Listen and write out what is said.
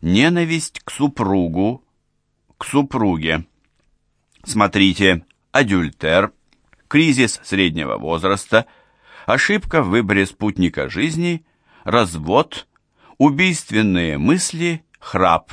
ненависть к супругу, к супруге. Смотрите адюльтер, кризис среднего возраста, ошибка в выборе спутника жизни, развод, убийственные мысли, храп